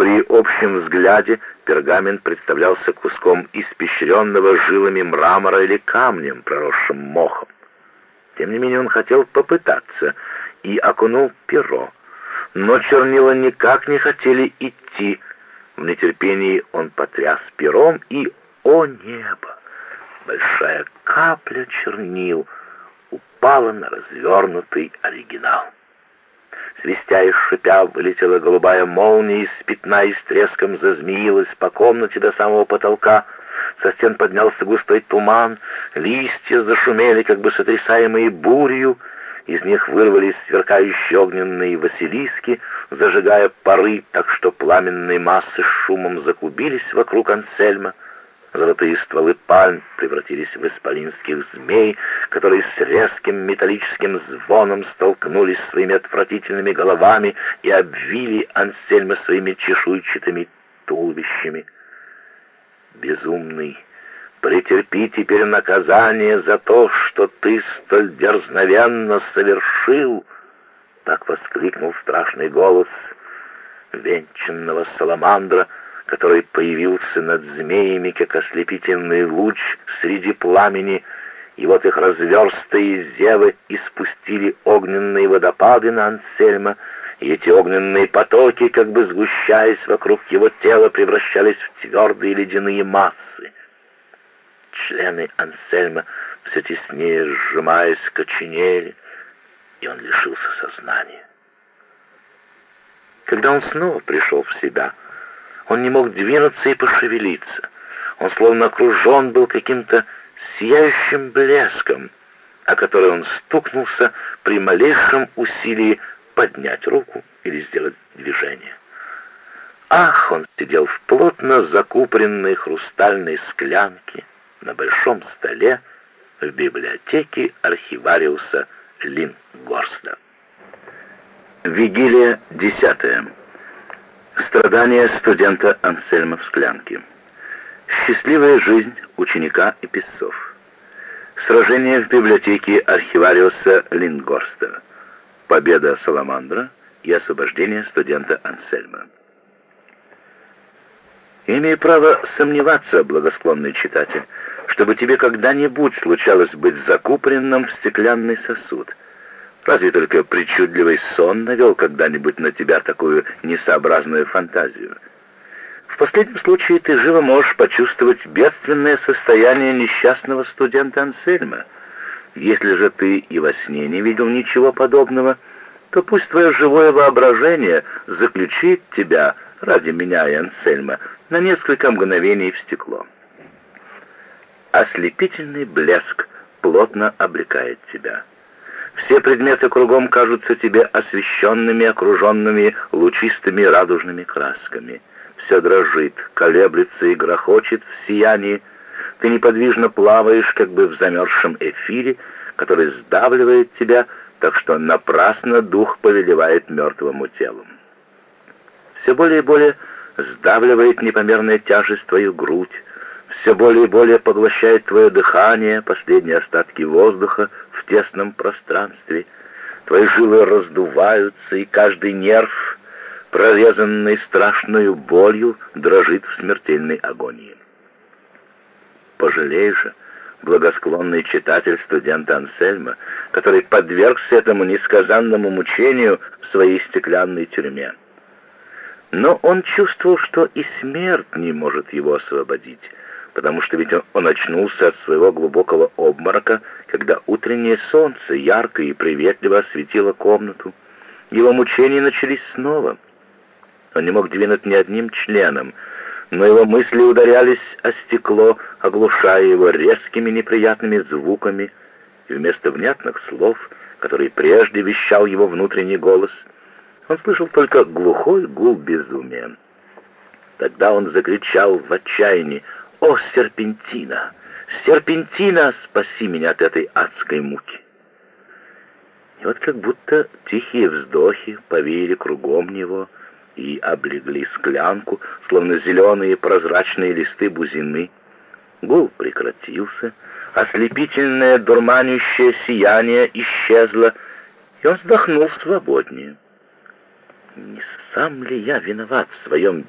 При общем взгляде пергамент представлялся куском испещренного жилами мрамора или камнем, проросшим мохом. Тем не менее он хотел попытаться и окунул перо. Но чернила никак не хотели идти. В нетерпении он потряс пером и, о небо, большая капля чернил упала на развернутый оригинал. Свистя и шипя, вылетела голубая молния из пятна и с треском зазмеилась по комнате до самого потолка. Со стен поднялся густой туман, листья зашумели, как бы сотрясаемые бурью, из них вырвались сверкающие огненные василиски, зажигая пары, так что пламенные массы с шумом закубились вокруг Ансельма. Золотые стволы пальм превратились в исполинских змей, которые с резким металлическим звоном столкнулись своими отвратительными головами и обвили Ансельма своими чешуйчатыми туловищами. Безумный, претерпи теперь наказание за то, что ты столь дерзновенно совершил, так воскликнул страшный голос венчанного саламандра, который появился над змеями, как ослепительный луч среди пламени, и вот их разверстые зевы испустили огненные водопады на Ансельма, и эти огненные потоки, как бы сгущаясь вокруг его тела, превращались в твердые ледяные массы. Члены Ансельма все теснее сжимаясь, коченели, и он лишился сознания. Когда он снова пришел в себя, он не мог двинуться и пошевелиться. Он словно окружен был каким-то сияющим блеском, о который он стукнулся при малейшем усилии поднять руку или сделать движение. Ах, он сидел в плотно закупоренной хрустальной склянке на большом столе в библиотеке архивариуса Лингорста. Вигилия десятая. Страдания студента Ансельма в склянке. Счастливая жизнь ученика и писцов. Сражение в библиотеке архивариуса Лингорста. Победа Саламандра и освобождение студента Ансельма. Я имею право сомневаться, благосклонный читатель, чтобы тебе когда-нибудь случалось быть закупоренным в стеклянный сосуд — Разве только причудливый сон навел когда-нибудь на тебя такую несообразную фантазию. В последнем случае ты живо можешь почувствовать бедственное состояние несчастного студента Ансельма. Если же ты и во сне не видел ничего подобного, то пусть твое живое воображение заключит тебя, ради меня и Ансельма, на несколько мгновений в стекло. Ослепительный блеск плотно облекает тебя. Все предметы кругом кажутся тебе освещенными, окруженными лучистыми радужными красками. Все дрожит, колеблется и грохочет в сиянии. Ты неподвижно плаваешь, как бы в замерзшем эфире, который сдавливает тебя, так что напрасно дух повелевает мертвому телу. Все более и более сдавливает непомерная тяжесть твою грудь, все более и более поглощает твое дыхание, последние остатки воздуха тесном пространстве. Твои жилы раздуваются, и каждый нерв, прорезанный страшной болью, дрожит в смертельной агонии. Пожалей же, благосклонный читатель студента Ансельма, который подвергся этому несказанному мучению в своей стеклянной тюрьме. Но он чувствовал, что и смерть не может его освободить, потому что ведь он очнулся от своего глубокого обморока, когда утреннее солнце ярко и приветливо осветило комнату. Его мучения начались снова. Он не мог двинуть ни одним членом, но его мысли ударялись о стекло, оглушая его резкими неприятными звуками, и вместо внятных слов, которые прежде вещал его внутренний голос, он слышал только глухой гул безумия. Тогда он закричал в отчаянии «О, серпентина! Серпентина, спаси меня от этой адской муки!» И вот как будто тихие вздохи повеяли кругом него и облегли склянку, словно зеленые прозрачные листы бузины. Гул прекратился, ослепительное дурманящее сияние исчезло, и он вздохнул свободнее. «Не сам ли я виноват в своем